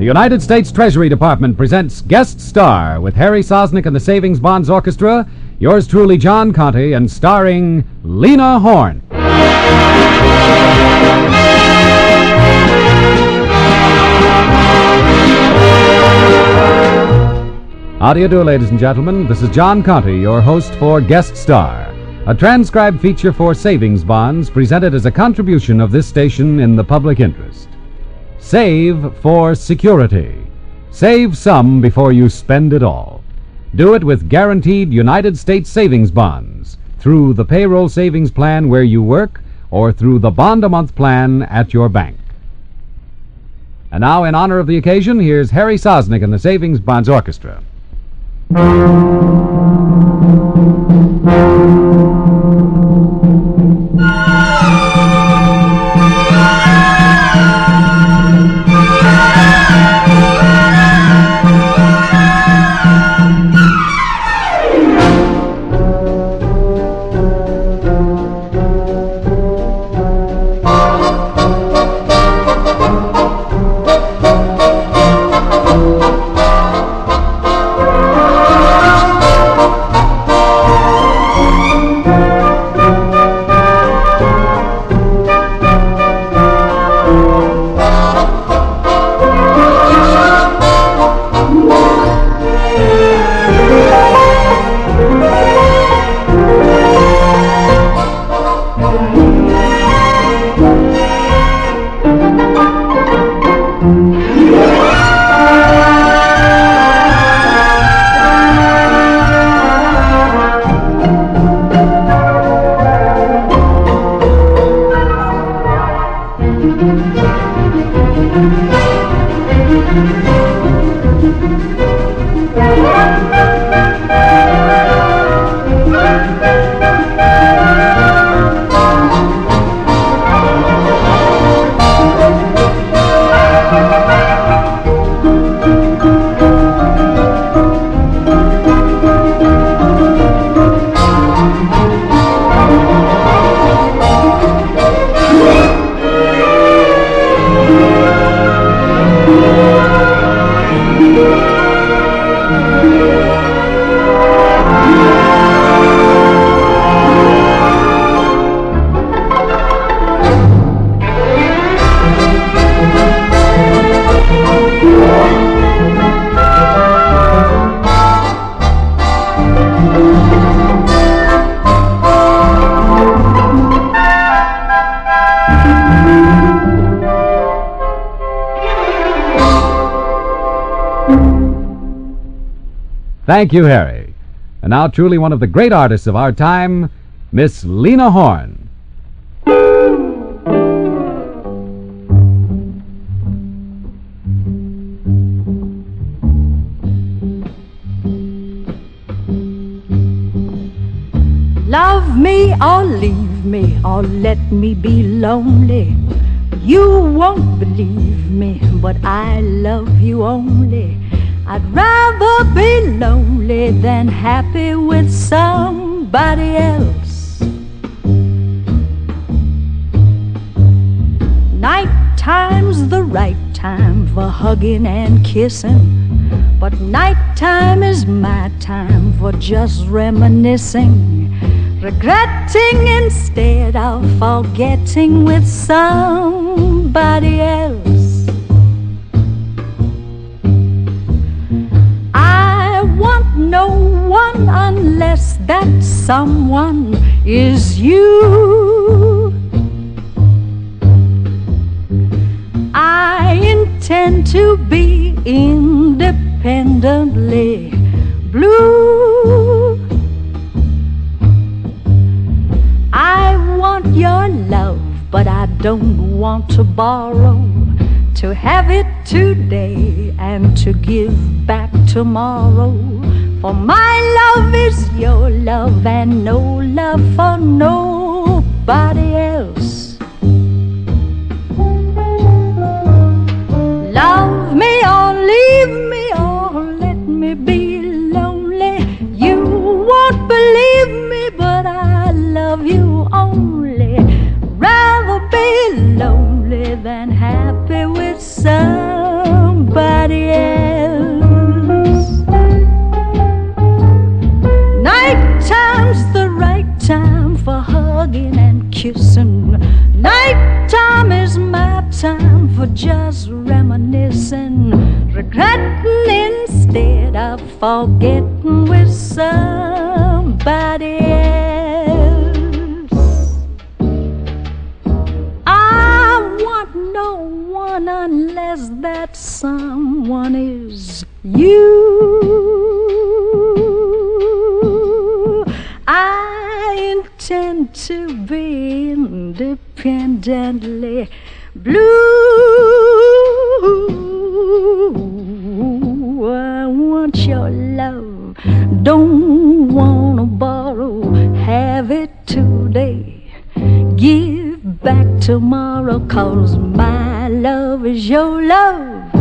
The United States Treasury Department presents Guest Star with Harry Sosnik and the Savings Bonds Orchestra, yours truly, John Conte, and starring Lena Horne. How do you do, ladies and gentlemen? This is John Conte, your host for Guest Star, a transcribed feature for savings bonds presented as a contribution of this station in the public interest. Save for security. Save some before you spend it all. Do it with guaranteed United States savings bonds through the payroll savings plan where you work or through the bond a month plan at your bank. And now, in honor of the occasion, here's Harry Sosnik and the Savings Bonds Orchestra. Harry. And now, truly one of the great artists of our time, Miss Lena Horne. Love me or leave me or let me be lonely. You won't believe me, but I love you only. I'd rather be lonely than happy with somebody else. Night time's the right time for hugging and kissing. But nighttime is my time for just reminiscing, regretting instead of forgetting with somebody else. No one unless that someone is you. I intend to be independently blue. I want your love, but I don't want to borrow. To have it today and to give back tomorrow. For my love is your love and no love for nobody else. Love me or leave me or let me be lonely. You won't believe me, but I love you only. Rather be lonely than happy forgetting with somebody else. I want no one unless that someone is you. I intend to be independently blue. Cause my love is your love.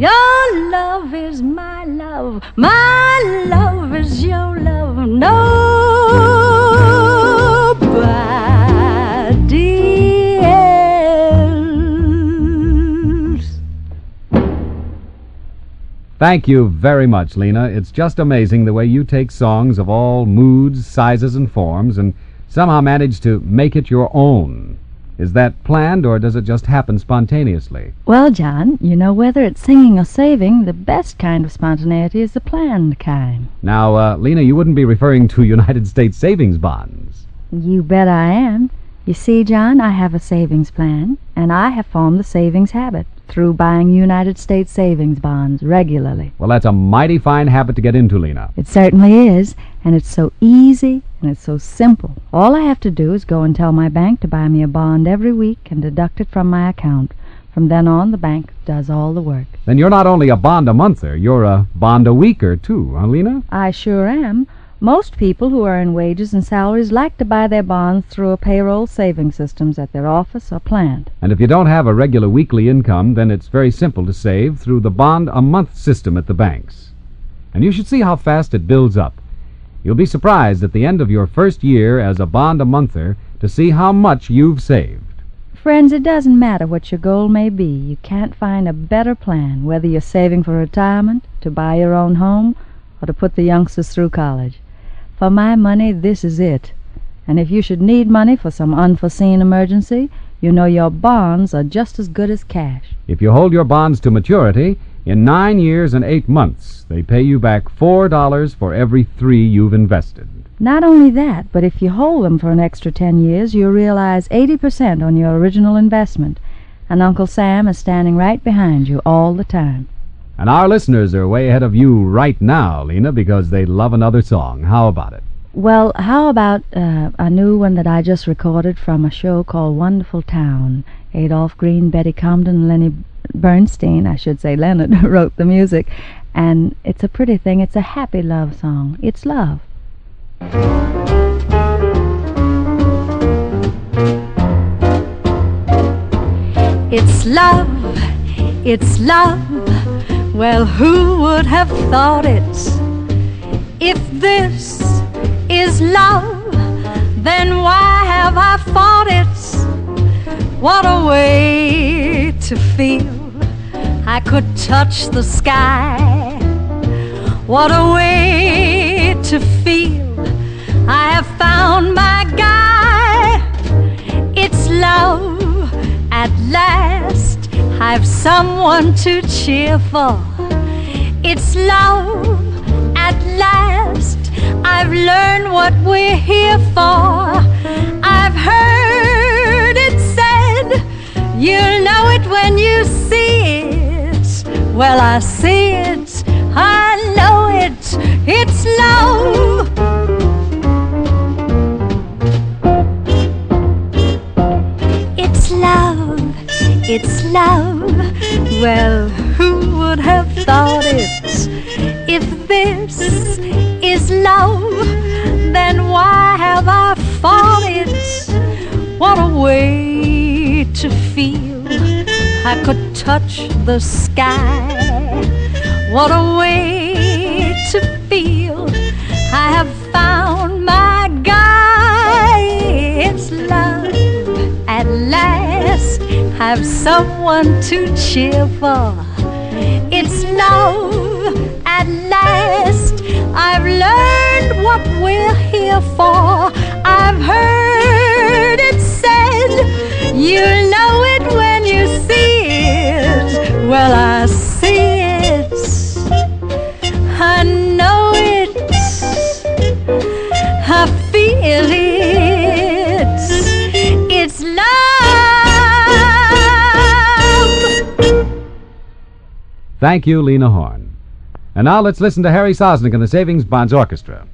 Your love is my love, my love is your love. Nobody else. Thank you very much, Lena. It's just amazing the way you take songs of all moods, sizes, and forms and somehow manage to make it your own. Is that planned, or does it just happen spontaneously? Well, John, you know whether it's singing or saving, the best kind of spontaneity is the planned kind. Now, uh, Lena, you wouldn't be referring to United States savings bonds. You bet I am. You see, John, I have a savings plan, and I have formed the savings habit through buying United States savings bonds regularly. Well, that's a mighty fine habit to get into, Lena. It certainly is, and it's so easy and it's so simple. All I have to do is go and tell my bank to buy me a bond every week and deduct it from my account. From then on, the bank does all the work. Then you're not only a bond a monther, you're a bond a weeker, too, huh, Lena? I sure am. Most people who earn wages and salaries like to buy their bonds through a payroll saving systems at their office or plant. And if you don't have a regular weekly income, then it's very simple to save through the bond a month system at the banks. And you should see how fast it builds up. You'll be surprised at the end of your first year as a bond a monther to see how much you've saved. Friends, it doesn't matter what your goal may be. You can't find a better plan, whether you're saving for retirement, to buy your own home, or to put the youngsters through college. For my money, this is it. And if you should need money for some unforeseen emergency, you know your bonds are just as good as cash. If you hold your bonds to maturity, in nine years and eight months, they pay you back four dollars for every three you've invested. Not only that, but if you hold them for an extra ten years, you realize 80% on your original investment. And Uncle Sam is standing right behind you all the time. And our listeners are way ahead of you right now, Lena, because they love another song. How about it? Well, how about uh, a new one that I just recorded from a show called Wonderful Town? Adolph Green, Betty Comden, Lenny Bernstein, I should say Leonard, wrote the music. And it's a pretty thing. It's a happy love song. It's love. It's love, it's love. Well, who would have thought it? If this is love, then why have I fought it? What a way to feel I could touch the sky. What a way to feel I have found my guy. It's love at last. I've someone to cheer for. It's love at last. I've learned what we're here for. I've heard it said, you'll know it when you see it. Well, I see it, I know it, it's love. Love, then why have I fought it? What a way to feel I could touch the sky. What a way to feel I have found my guy. It's love at last. I've someone to cheer for. It's love at last. I've learned what we're here for. I've heard it said, you'll know it when you see it. Well, I see it. I know it. I feel it. It's love. Thank you, Lena Horne. And now let's listen to Harry Sosnik and the Savings Bonds Orchestra.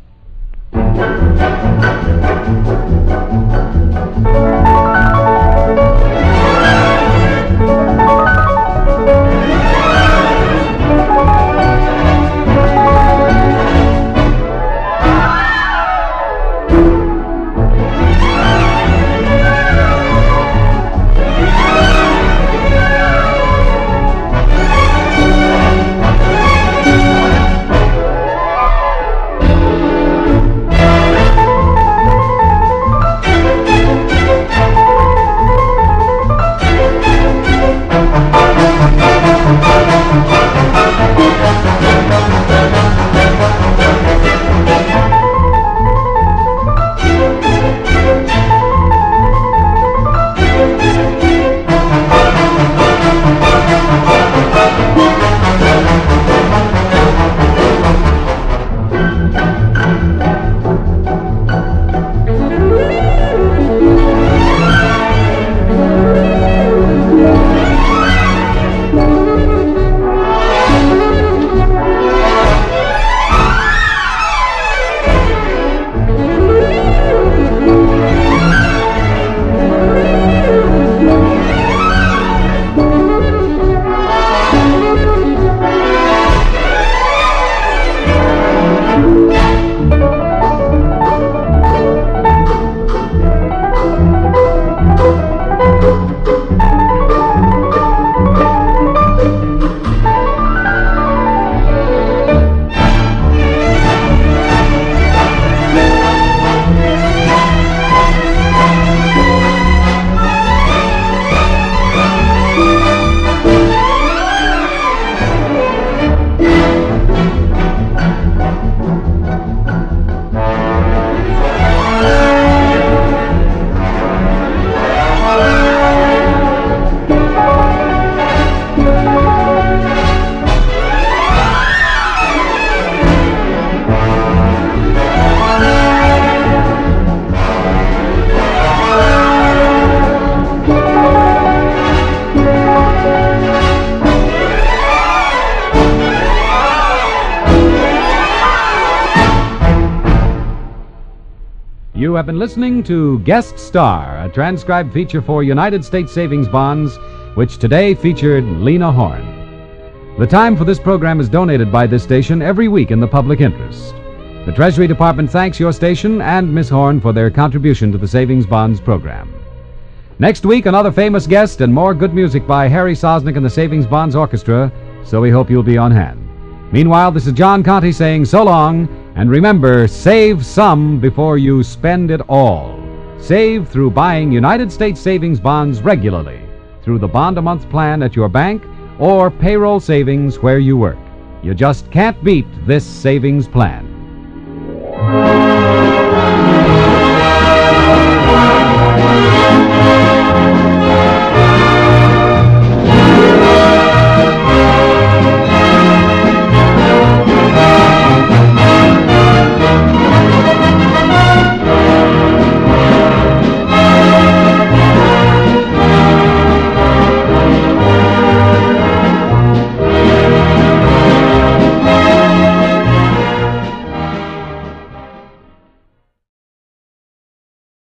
You have been listening to Guest Star, a transcribed feature for United States Savings Bonds, which today featured Lena Horne. The time for this program is donated by this station every week in the public interest. The Treasury Department thanks your station and Miss Horne for their contribution to the Savings Bonds program. Next week, another famous guest and more good music by Harry Sosnik and the Savings Bonds Orchestra, so we hope you'll be on hand. Meanwhile, this is John Conte saying so long, and remember, save some before you spend it all. Save through buying United States savings bonds regularly, through the bond a month plan at your bank, or payroll savings where you work. You just can't beat this savings plan.